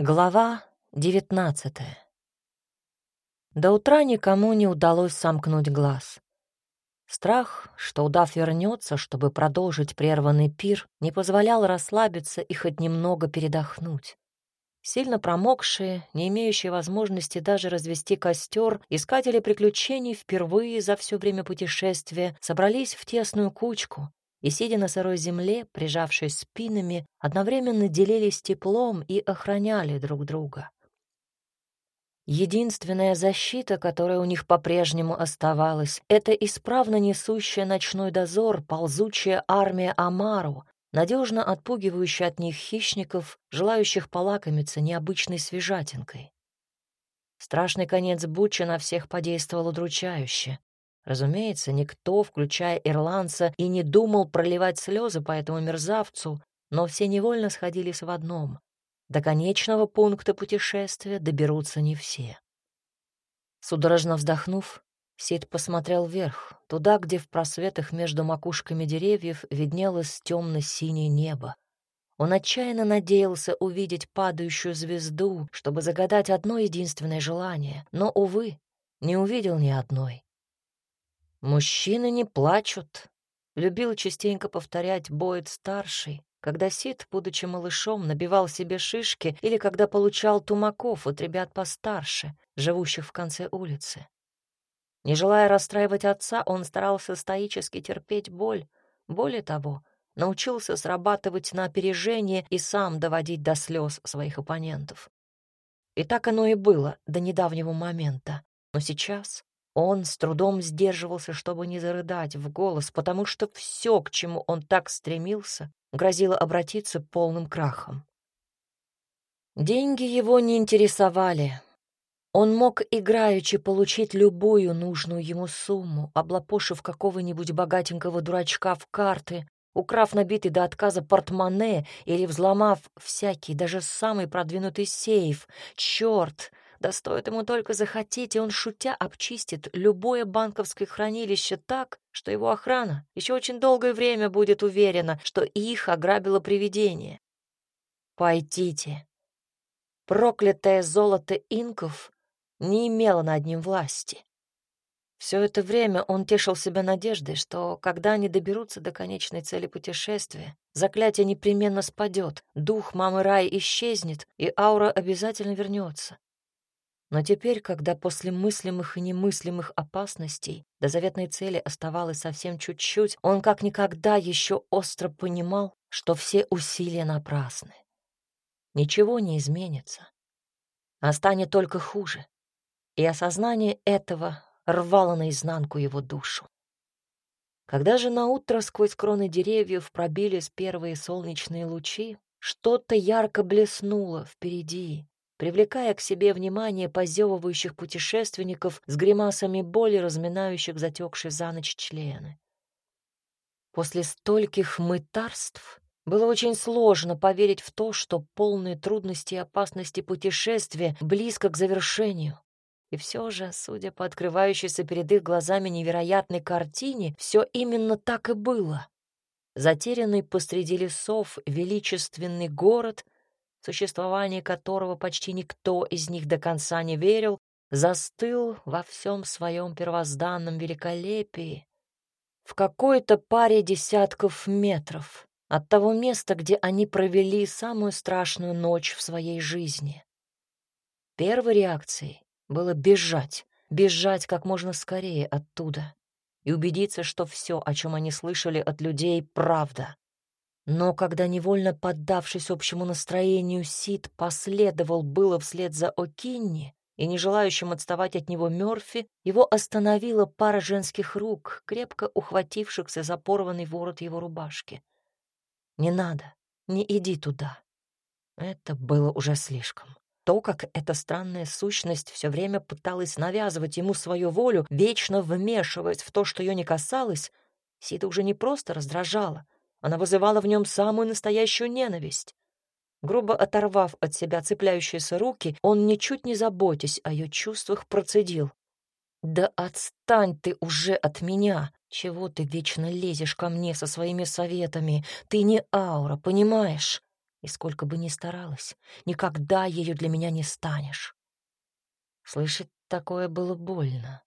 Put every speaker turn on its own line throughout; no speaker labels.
Глава девятнадцатая. До утра никому не удалось сомкнуть глаз. Страх, что удав вернется, чтобы продолжить прерванный пир, не позволял расслабиться и хоть немного передохнуть. Сильно промокшие, не имеющие возможности даже развести костер, искатели приключений впервые за все время путешествия собрались в тесную кучку, и, сидя на сырой земле, прижавшись спинами, одновременно делились теплом и охраняли друг друга. Единственная защита, которая у них по-прежнему оставалась, это исправно несущая ночной дозор, ползучая армия Амару, надежно отпугивающая от них хищников, желающих полакомиться необычной свежатинкой. Страшный конец Буча на всех подействовал удручающе. Разумеется, никто, включая ирландца, и не думал проливать слезы по этому мерзавцу, но все невольно сходились в одном. До конечного пункта путешествия доберутся не все. Судорожно вздохнув, Сид посмотрел вверх, туда, где в просветах между макушками деревьев виднелось темно-синее небо. Он отчаянно надеялся увидеть падающую звезду, чтобы загадать одно единственное желание, но, увы, не увидел ни одной. «Мужчины не плачут», — любил частенько повторять Боyd-старший, когда Сид, будучи малышом, набивал себе шишки или когда получал тумаков от ребят постарше, живущих в конце улицы. Не желая расстраивать отца, он старался стоически терпеть боль. Более того, научился срабатывать на опережение и сам доводить до слез своих оппонентов. И так оно и было до недавнего момента. Но сейчас он с трудом сдерживался, чтобы не зарыдать в голос, потому что все, к чему он так стремился, грозило обратиться полным крахом. Деньги его не интересовали. Он мог играючи получить любую нужную ему сумму, облапошив какого-нибудь богатенького дурачка в карты, украв набитый до отказа портмоне или взломав всякий, даже самый продвинутый сейф. Черт! Да стоит ему только захотеть, и он, шутя, обчистит любое банковское хранилище так, что его охрана еще очень долгое время будет уверена, что их ограбило привидение. Пойдите. Проклятое золото инков не имело над ним власти. Все это время он тешил себя надеждой, что, когда они доберутся до конечной цели путешествия, заклятие непременно спадет, дух мамы Рай исчезнет, и аура обязательно вернется. Но теперь, когда после мыслимых и немыслимых опасностей до заветной цели оставалось совсем чуть-чуть, он как никогда еще остро понимал, что все усилия напрасны. Ничего не изменится, а станет только хуже. И осознание этого рвало наизнанку его душу. Когда же наутро сквозь кроны деревьев пробились первые солнечные лучи, что-то ярко блеснуло впереди, привлекая к себе внимание позевывающих путешественников с гримасами боли, разминающих затекшие за ночь члены. После стольких мытарств было очень сложно поверить в то, что полные трудности и опасности путешествия близко к завершению. И все же, судя по открывающейся перед их глазами невероятной картине, все именно так и было. Затерянный посреди лесов величественный город — существование которого почти никто из них до конца не верил, застыл во всем своем первозданном великолепии в какой-то паре десятков метров от того места, где они провели самую страшную ночь в своей жизни. Первой реакцией было бежать, бежать как можно скорее оттуда и убедиться, что все, о чем они слышали от людей, правда. Но когда, невольно поддавшись общему настроению, Сид последовал было вслед за О'Кинни и не желающим отставать от него Мёрфи, его остановила пара женских рук, крепко ухватившихся за порванный ворот его рубашки. «Не надо, не иди туда». Это было уже слишком. То, как эта странная сущность все время пыталась навязывать ему свою волю, вечно вмешиваясь в то, что ее не касалось, Сида уже не просто раздражала — она вызывала в нем самую настоящую ненависть. Грубо оторвав от себя цепляющиеся руки, он, ничуть не заботясь о ее чувствах, процедил. «Да отстань ты уже от меня! Чего ты вечно лезешь ко мне со своими советами? Ты не аура, понимаешь?» И сколько бы ни старалась, никогда ею для меня не станешь. Слышать такое было больно.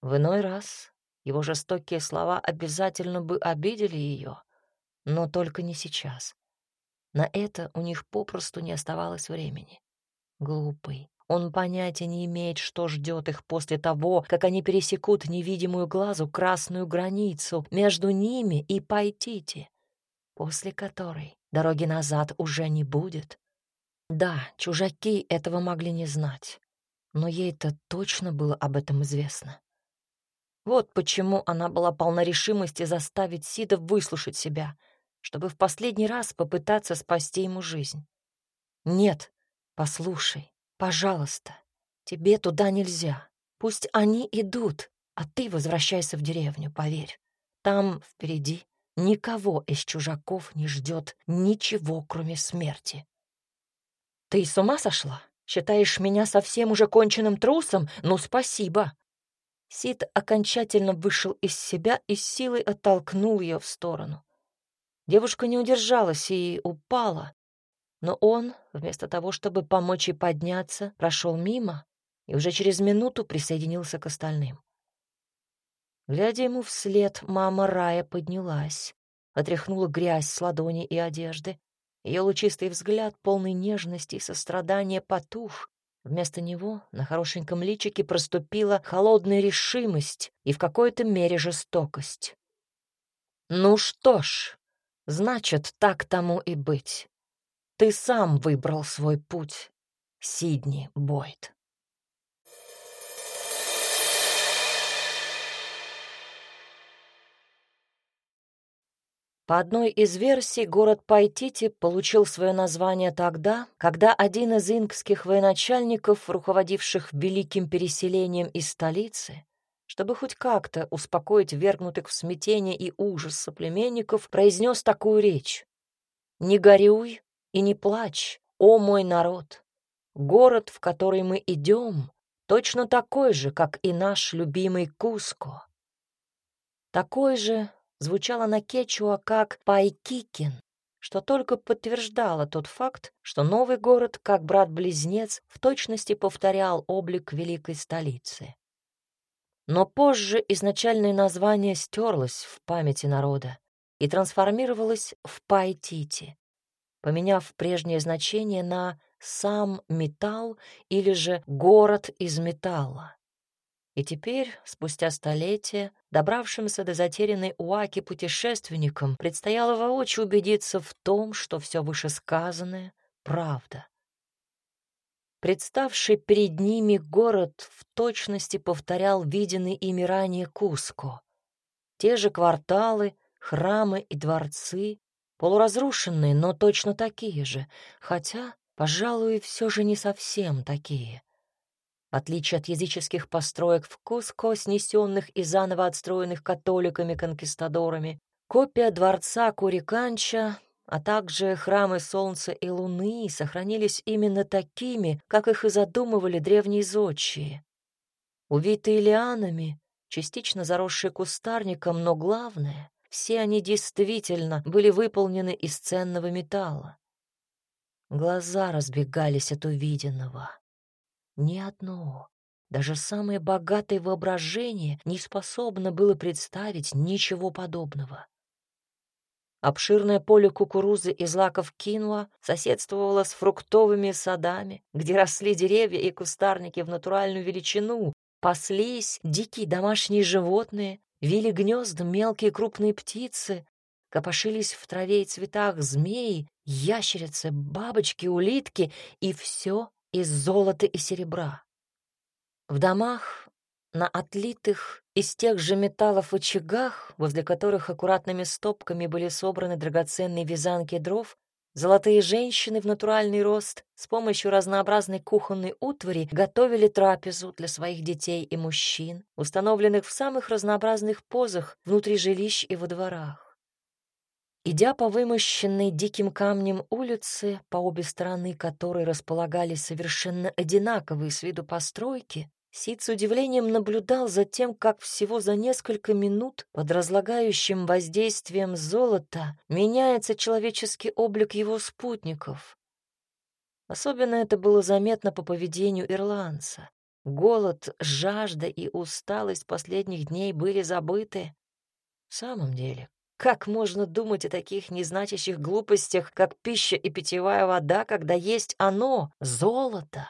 В иной раз его жестокие слова обязательно бы обидели ее, но только не сейчас. На это у них попросту не оставалось времени. Глупый. Он понятия не имеет, что ждет их после того, как они пересекут невидимую глазу красную границу между ними и Пайтити, после которой дороги назад уже не будет. Да, чужаки этого могли не знать, но ей-то точно было об этом известно. Вот почему она была полна решимости заставить Сида выслушать себя, чтобы в последний раз попытаться спасти ему жизнь. «Нет, послушай, пожалуйста, тебе туда нельзя. Пусть они идут, а ты возвращайся в деревню, поверь. Там, впереди, никого из чужаков не ждет ничего, кроме смерти». «Ты с ума сошла? Считаешь меня совсем уже конченным трусом? Ну, спасибо!» Сид окончательно вышел из себя и силой оттолкнул ее в сторону. Девушка не удержалась и упала, но он, вместо того, чтобы помочь ей подняться, прошел мимо и уже через минуту присоединился к остальным. Глядя ему вслед, мама Рая поднялась, отряхнула грязь с ладони и одежды. Ее лучистый взгляд, полный нежности и сострадания, потух, Вместо него на хорошеньком личике проступила холодная решимость и в какой-то мере жестокость. «Ну что ж, значит, так тому и быть. Ты сам выбрал свой путь, Сидни Бойд». По одной из версий, город Пайтити получил свое название тогда, когда один из инкских военачальников, руководивших великим переселением из столицы, чтобы хоть как-то успокоить вергнутых в смятение и ужас соплеменников, произнес такую речь. «Не горюй и не плачь, о мой народ! Город, в который мы идем, точно такой же, как и наш любимый Куско. Такой же, звучало на кечуа как «пайкикин», что только подтверждало тот факт, что новый город, как брат-близнец, в точности повторял облик великой столицы. Но позже изначальное название стерлось в памяти народа и трансформировалось в Пайтити, поменяв прежнее значение на «сам металл» или же «город из металла». И теперь, спустя столетия, добравшимся до затерянной Уаки путешественникам предстояло воочию убедиться в том, что все вышесказанное — правда. Представший перед ними город в точности повторял виденный ими ранее Куско. Те же кварталы, храмы и дворцы, полуразрушенные, но точно такие же, хотя, пожалуй, все же не совсем такие — в отличие от языческих построек в Куско, снесенных и заново отстроенных католиками-конкистадорами, копия дворца Куриканча, а также храмы Солнца и Луны сохранились именно такими, как их и задумывали древние зодчие. Увитые лианами, частично заросшие кустарником, но главное, все они действительно были выполнены из ценного металла. Глаза разбегались от увиденного. Ни одно, даже самое богатое воображение не способно было представить ничего подобного. Обширное поле кукурузы и злаков кинуа соседствовало с фруктовыми садами, где росли деревья и кустарники в натуральную величину, паслись дикие домашние животные, вили гнезда мелкие крупные птицы, копошились в траве и цветах змеи, ящерицы, бабочки, улитки, и все из золота и серебра. В домах, на отлитых из тех же металлов очагах, возле которых аккуратными стопками были собраны драгоценные вязанки дров, золотые женщины в натуральный рост с помощью разнообразной кухонной утвари готовили трапезу для своих детей и мужчин, установленных в самых разнообразных позах внутри жилищ и во дворах. Идя по вымощенной диким камнем улице, по обе стороны которой располагались совершенно одинаковые с виду постройки, Сид с удивлением наблюдал за тем, как всего за несколько минут под разлагающим воздействием золота меняется человеческий облик его спутников. Особенно это было заметно по поведению ирландца. Голод, жажда и усталость последних дней были забыты. В самом деле, как можно думать о таких незначащих глупостях, как пища и питьевая вода, когда есть оно — золото?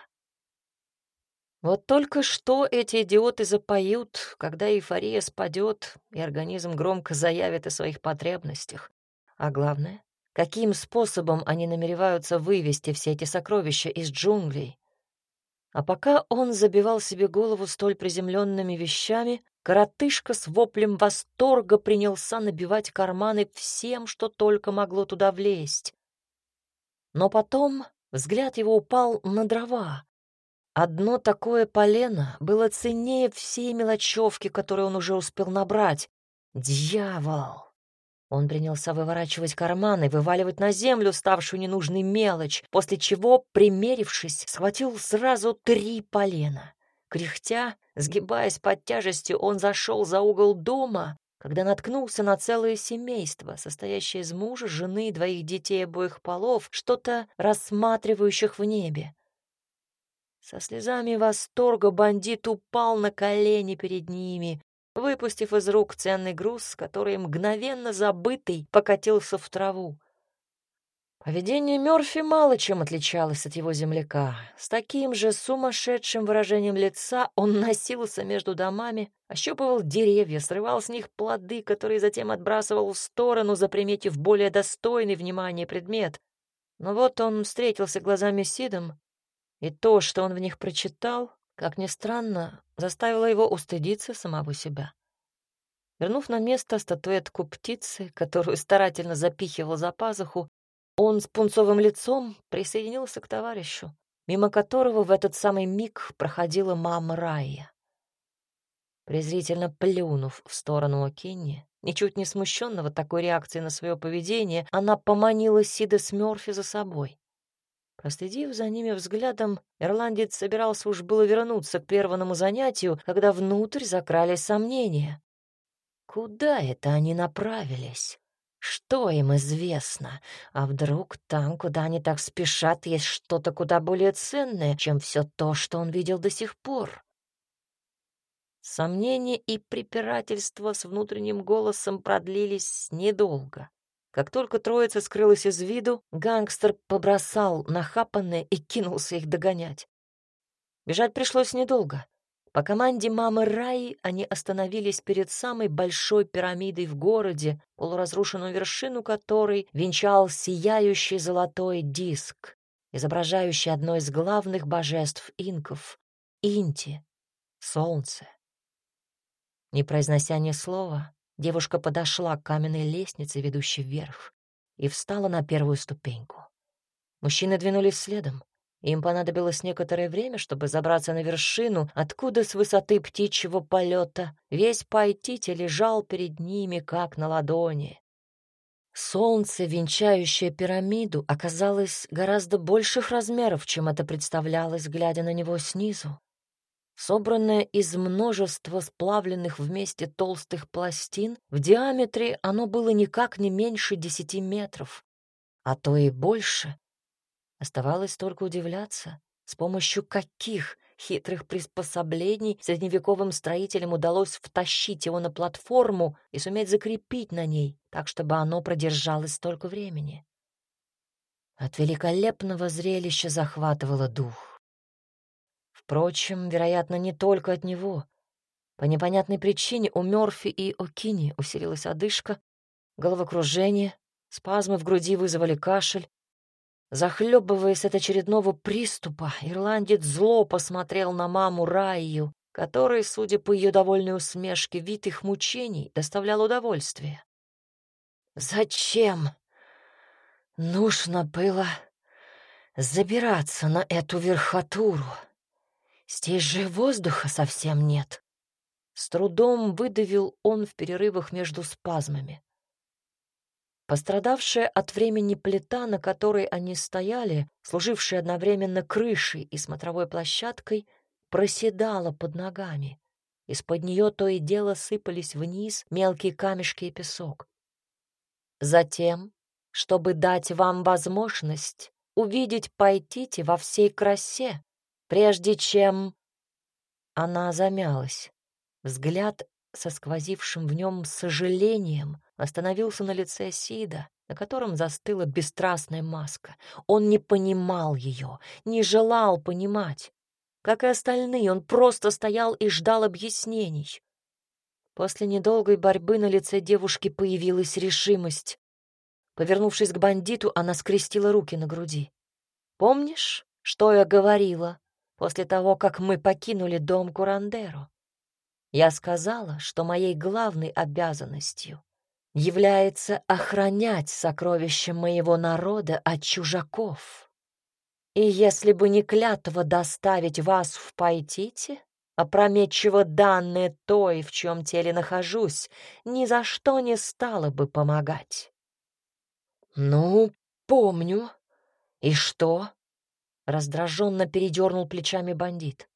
Вот только что эти идиоты запоют, когда эйфория спадет, и организм громко заявит о своих потребностях. А главное, каким способом они намереваются вывести все эти сокровища из джунглей. А пока он забивал себе голову столь приземленными вещами, коротышка с воплем восторга принялся набивать карманы всем, что только могло туда влезть. Но потом взгляд его упал на дрова, Одно такое полено было ценнее всей мелочевки, которую он уже успел набрать. Дьявол! Он принялся выворачивать карманы, вываливать на землю ставшую ненужной мелочь, после чего, примерившись, схватил сразу три полена. Кряхтя, сгибаясь под тяжестью, он зашел за угол дома, когда наткнулся на целое семейство, состоящее из мужа, жены и двоих детей обоих полов, что-то рассматривающих в небе. Со слезами восторга бандит упал на колени перед ними, выпустив из рук ценный груз, который мгновенно забытый покатился в траву. Поведение Мёрфи мало чем отличалось от его земляка. С таким же сумасшедшим выражением лица он носился между домами, ощупывал деревья, срывал с них плоды, которые затем отбрасывал в сторону, заприметив более достойный внимания предмет. Но вот он встретился глазами с Сидом и то, что он в них прочитал, как ни странно, заставило его устыдиться самого себя. Вернув на место статуэтку птицы, которую старательно запихивал за пазуху, он с пунцовым лицом присоединился к товарищу, мимо которого в этот самый миг проходила мама Рая. Презрительно плюнув в сторону Окинни, ничуть не смущенного такой реакцией на свое поведение, она поманила Сида с за собой. Проследив за ними взглядом, ирландец собирался уж было вернуться к первому занятию, когда внутрь закрались сомнения. Куда это они направились? Что им известно? А вдруг там, куда они так спешат, есть что-то куда более ценное, чем все то, что он видел до сих пор? Сомнения и препирательства с внутренним голосом продлились недолго. Как только троица скрылась из виду, гангстер побросал нахапанное и кинулся их догонять. Бежать пришлось недолго. По команде мамы Раи они остановились перед самой большой пирамидой в городе, полуразрушенную вершину которой венчал сияющий золотой диск, изображающий одно из главных божеств инков — Инти, солнце. Не произнося ни слова, Девушка подошла к каменной лестнице, ведущей вверх, и встала на первую ступеньку. Мужчины двинулись следом. Им понадобилось некоторое время, чтобы забраться на вершину, откуда с высоты птичьего полета весь Пайтити лежал перед ними, как на ладони. Солнце, венчающее пирамиду, оказалось гораздо больших размеров, чем это представлялось, глядя на него снизу. Собранное из множества сплавленных вместе толстых пластин, в диаметре оно было никак не меньше десяти метров, а то и больше. Оставалось только удивляться, с помощью каких хитрых приспособлений средневековым строителям удалось втащить его на платформу и суметь закрепить на ней, так чтобы оно продержалось столько времени. От великолепного зрелища захватывало дух. Впрочем, вероятно, не только от него. По непонятной причине у Мёрфи и Окини усилилась одышка, головокружение, спазмы в груди вызвали кашель. Захлебываясь от очередного приступа, ирландец зло посмотрел на маму Раю, которой, судя по ее довольной усмешке, вид их мучений доставлял удовольствие. «Зачем нужно было забираться на эту верхотуру?» Здесь же воздуха совсем нет. С трудом выдавил он в перерывах между спазмами. Пострадавшая от времени плита, на которой они стояли, служившая одновременно крышей и смотровой площадкой, проседала под ногами. Из-под нее то и дело сыпались вниз мелкие камешки и песок. Затем, чтобы дать вам возможность увидеть Пайтити во всей красе, прежде чем... Она замялась. Взгляд со сквозившим в нем сожалением остановился на лице Сида, на котором застыла бесстрастная маска. Он не понимал ее, не желал понимать. Как и остальные, он просто стоял и ждал объяснений. После недолгой борьбы на лице девушки появилась решимость. Повернувшись к бандиту, она скрестила руки на груди. «Помнишь, что я говорила после того, как мы покинули дом Курандеру? Я сказала, что моей главной обязанностью является охранять сокровища моего народа от чужаков. И если бы не клятва доставить вас в Пайтите, опрометчиво данное той, в чем теле нахожусь, ни за что не стало бы помогать. «Ну, помню. И что?» — раздраженно передернул плечами бандит.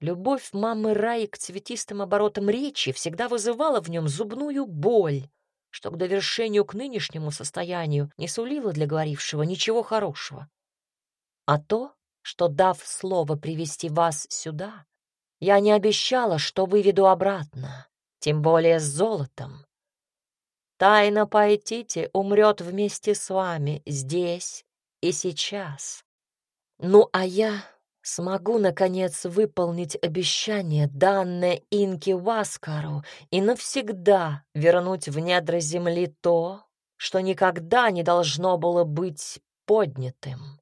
Любовь мамы Раи к цветистым оборотам речи всегда вызывала в нем зубную боль, что к довершению к нынешнему состоянию не сулило для говорившего ничего хорошего. А то, что, дав слово привести вас сюда, я не обещала, что выведу обратно, тем более с золотом. Тайна Паэтити умрет вместе с вами здесь и сейчас. Ну, а я смогу, наконец, выполнить обещание, данное Инке Васкару, и навсегда вернуть в недра земли то, что никогда не должно было быть поднятым.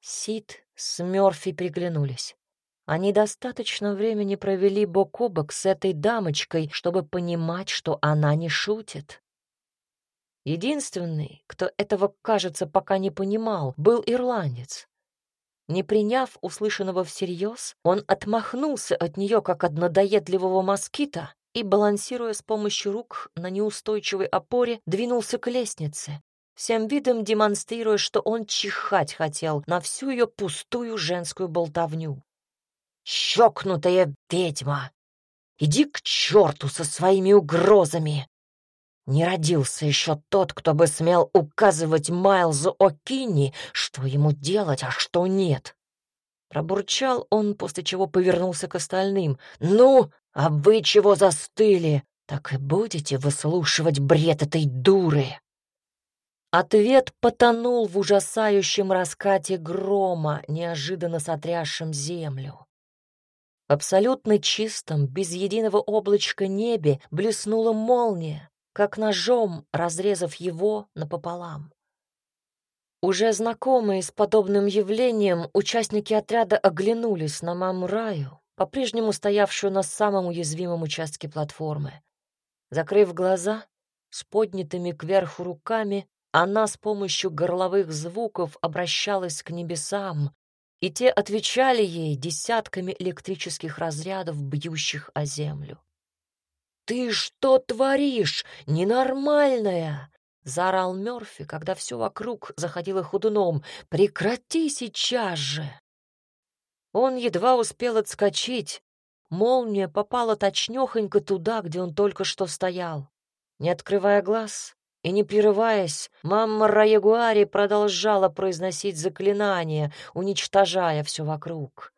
Сид с Мёрфи приглянулись. Они достаточно времени провели бок о бок с этой дамочкой, чтобы понимать, что она не шутит. Единственный, кто этого, кажется, пока не понимал, был ирландец. Не приняв услышанного всерьез, он отмахнулся от нее, как от надоедливого москита, и, балансируя с помощью рук на неустойчивой опоре, двинулся к лестнице, всем видом демонстрируя, что он чихать хотел на всю ее пустую женскую болтовню. «Чокнутая ведьма! Иди к черту со своими угрозами!» Не родился еще тот, кто бы смел указывать Майлзу О'Кинни, что ему делать, а что нет. Пробурчал он, после чего повернулся к остальным. «Ну, а вы чего застыли? Так и будете выслушивать бред этой дуры!» Ответ потонул в ужасающем раскате грома, неожиданно сотрясшем землю. В абсолютно чистом, без единого облачка небе блеснула молния, как ножом разрезав его напополам. Уже знакомые с подобным явлением, участники отряда оглянулись на маму Раю, по-прежнему стоявшую на самом уязвимом участке платформы. Закрыв глаза, с поднятыми кверху руками, она с помощью горловых звуков обращалась к небесам, и те отвечали ей десятками электрических разрядов, бьющих о землю. «Ты что творишь, ненормальная?» — заорал Мёрфи, когда все вокруг заходило ходуном. «Прекрати сейчас же!» Он едва успел отскочить. Молния попала точнёхонько туда, где он только что стоял. Не открывая глаз и не прерываясь, мама Раягуари продолжала произносить заклинания, уничтожая все вокруг.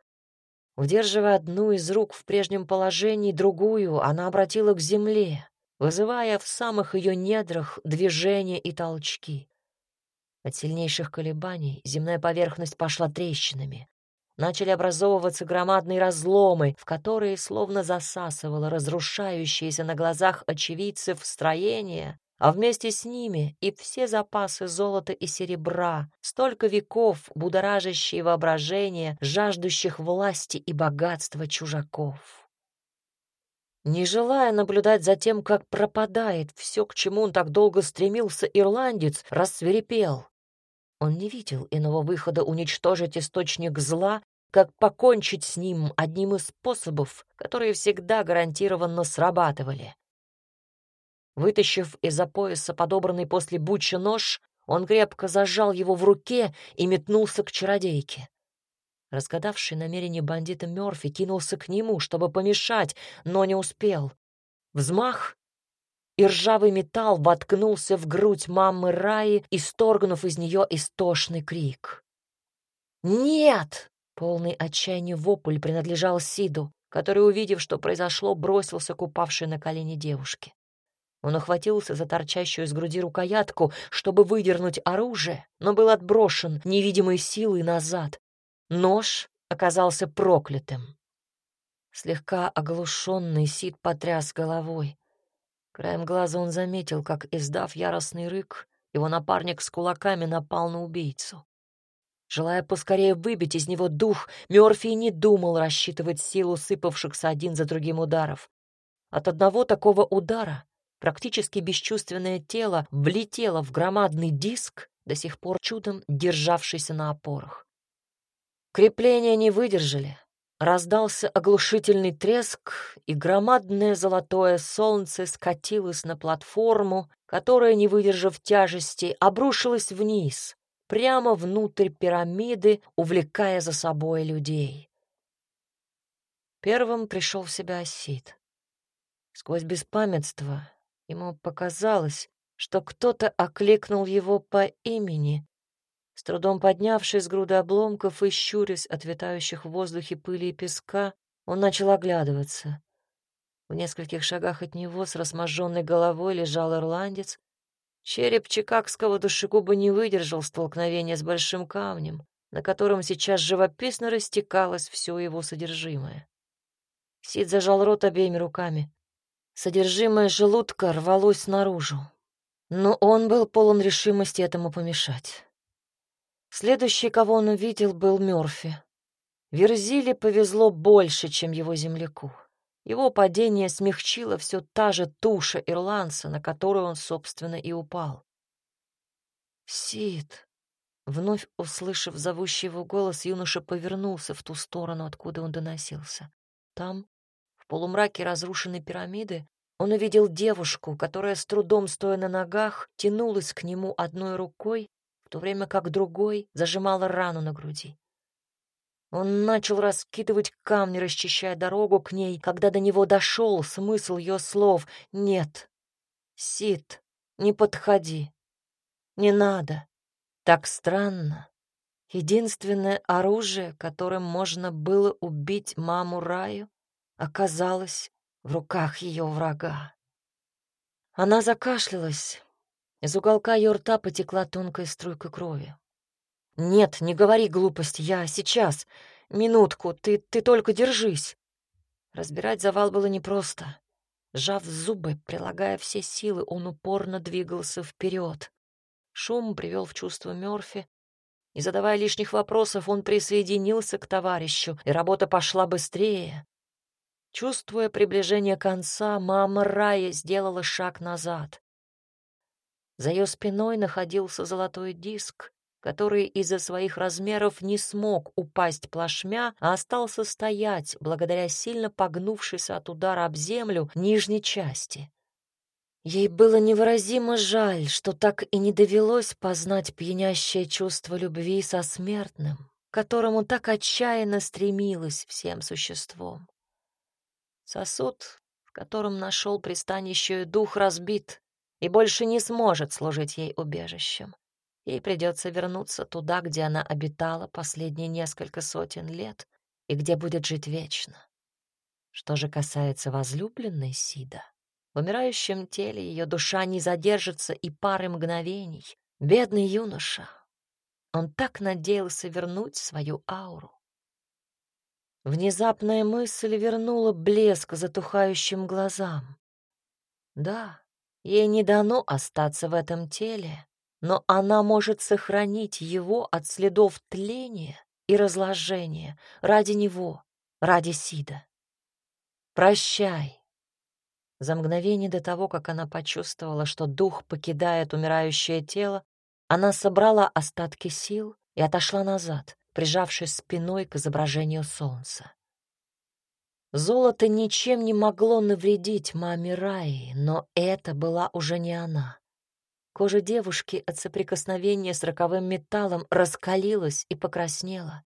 Удерживая одну из рук в прежнем положении, другую она обратила к земле, вызывая в самых ее недрах движения и толчки. От сильнейших колебаний земная поверхность пошла трещинами. Начали образовываться громадные разломы, в которые словно засасывало разрушающееся на глазах очевидцев строение, а вместе с ними и все запасы золота и серебра, столько веков будоражащие воображение, жаждущих власти и богатства чужаков. Не желая наблюдать за тем, как пропадает все, к чему он так долго стремился, ирландец рассверепел. Он не видел иного выхода уничтожить источник зла, как покончить с ним одним из способов, которые всегда гарантированно срабатывали. Вытащив из-за пояса подобранный после буча нож, он крепко зажал его в руке и метнулся к чародейке. Разгадавший намерение бандита Мёрфи кинулся к нему, чтобы помешать, но не успел. Взмах, и ржавый металл воткнулся в грудь мамы Раи, исторгнув из нее истошный крик. «Нет!» — полный отчаяния вопль принадлежал Сиду, который, увидев, что произошло, бросился к упавшей на колени девушке. Он охватился за торчащую из груди рукоятку, чтобы выдернуть оружие, но был отброшен невидимой силой назад. Нож оказался проклятым. Слегка оглушенный Сид потряс головой. Краем глаза он заметил, как, издав яростный рык, его напарник с кулаками напал на убийцу. Желая поскорее выбить из него дух, Мёрфи не думал рассчитывать силу сыпавшихся один за другим ударов. От одного такого удара практически бесчувственное тело влетело в громадный диск, до сих пор чудом державшийся на опорах. Крепления не выдержали. Раздался оглушительный треск, и громадное золотое солнце скатилось на платформу, которая, не выдержав тяжести, обрушилась вниз, прямо внутрь пирамиды, увлекая за собой людей. Первым пришел в себя Осид. Сквозь беспамятство Ему показалось, что кто-то окликнул его по имени. С трудом поднявшись с груды обломков и щурясь от витающих в воздухе пыли и песка, он начал оглядываться. В нескольких шагах от него с разможженной головой лежал ирландец. Череп чикагского душегуба не выдержал столкновения с большим камнем, на котором сейчас живописно растекалось все его содержимое. Сид зажал рот обеими руками. Содержимое желудка рвалось наружу, но он был полон решимости этому помешать. Следующий, кого он увидел, был Мёрфи. Верзиле повезло больше, чем его земляку. Его падение смягчило все та же туша ирландца, на которую он, собственно, и упал. «Сид!» Вновь услышав зовущий его голос, юноша повернулся в ту сторону, откуда он доносился. Там, полумраке разрушенной пирамиды он увидел девушку, которая с трудом, стоя на ногах, тянулась к нему одной рукой, в то время как другой зажимала рану на груди. Он начал раскидывать камни, расчищая дорогу к ней, когда до него дошел смысл ее слов «Нет, Сид, не подходи, не надо». Так странно. Единственное оружие, которым можно было убить маму Раю, оказалась в руках ее врага. Она закашлялась. Из уголка ее рта потекла тонкая струйка крови. «Нет, не говори глупости, я сейчас. Минутку, ты, ты только держись». Разбирать завал было непросто. Сжав зубы, прилагая все силы, он упорно двигался вперед. Шум привел в чувство Мёрфи. Не задавая лишних вопросов, он присоединился к товарищу, и работа пошла быстрее. Чувствуя приближение конца, мама Рая сделала шаг назад. За ее спиной находился золотой диск, который из-за своих размеров не смог упасть плашмя, а остался стоять благодаря сильно погнувшейся от удара об землю нижней части. Ей было невыразимо жаль, что так и не довелось познать пьянящее чувство любви со смертным, которому так отчаянно стремилась всем существом. Сосуд, в котором нашел пристанище дух, разбит и больше не сможет служить ей убежищем. Ей придется вернуться туда, где она обитала последние несколько сотен лет и где будет жить вечно. Что же касается возлюбленной Сида, в умирающем теле ее душа не задержится и пары мгновений. Бедный юноша. Он так надеялся вернуть свою ауру. Внезапная мысль вернула блеск затухающим глазам. Да, ей не дано остаться в этом теле, но она может сохранить его от следов тления и разложения ради него, ради Сида. Прощай. За мгновение до того, как она почувствовала, что дух покидает умирающее тело, она собрала остатки сил и отошла назад, прижавшись спиной к изображению солнца. Золото ничем не могло навредить маме Раи, но это была уже не она. Кожа девушки от соприкосновения с роковым металлом раскалилась и покраснела.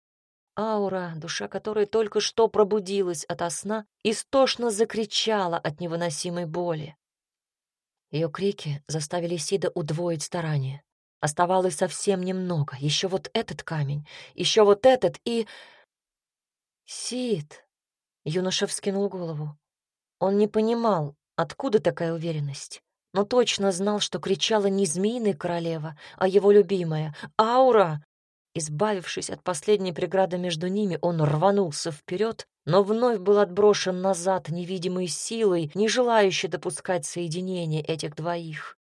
аура, душа которой только что пробудилась ото сна, истошно закричала от невыносимой боли. Ее крики заставили Сида удвоить старания. Оставалось совсем немного. Еще вот этот камень, еще вот этот и... «Сид!» — юноша вскинул голову. Он не понимал, откуда такая уверенность, но точно знал, что кричала не змеиная королева, а его любимая — Аура. Избавившись от последней преграды между ними, он рванулся вперед, но вновь был отброшен назад невидимой силой, не желающей допускать соединение этих двоих.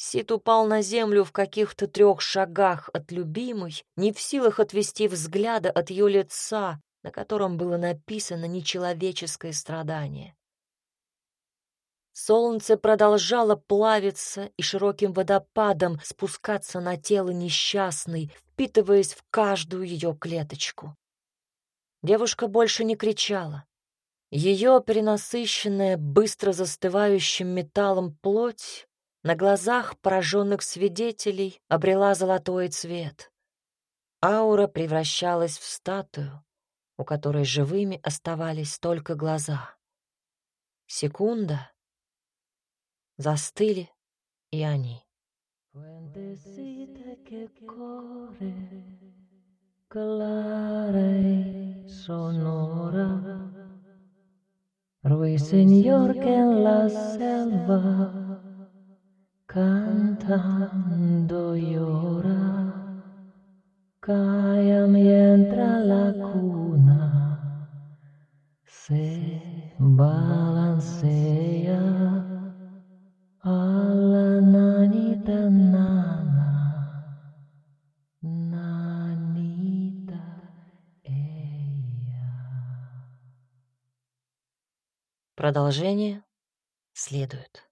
Сид упал на землю в каких-то трех шагах от любимой, не в силах отвести взгляда от ее лица, на котором было написано нечеловеческое страдание. Солнце продолжало плавиться и широким водопадом спускаться на тело несчастной, впитываясь в каждую ее клеточку. Девушка больше не кричала. Ее перенасыщенная, быстро застывающим металлом плоть на глазах пораженных свидетелей обрела золотой цвет. Аура превращалась в статую, у которой живыми оставались только глаза. Секунда. Застыли и они.
Ruiseñor que en la selva cantando llora, calla mientras la cuna se balancea a la nanita nana, nanita ella.
Продолжение следует.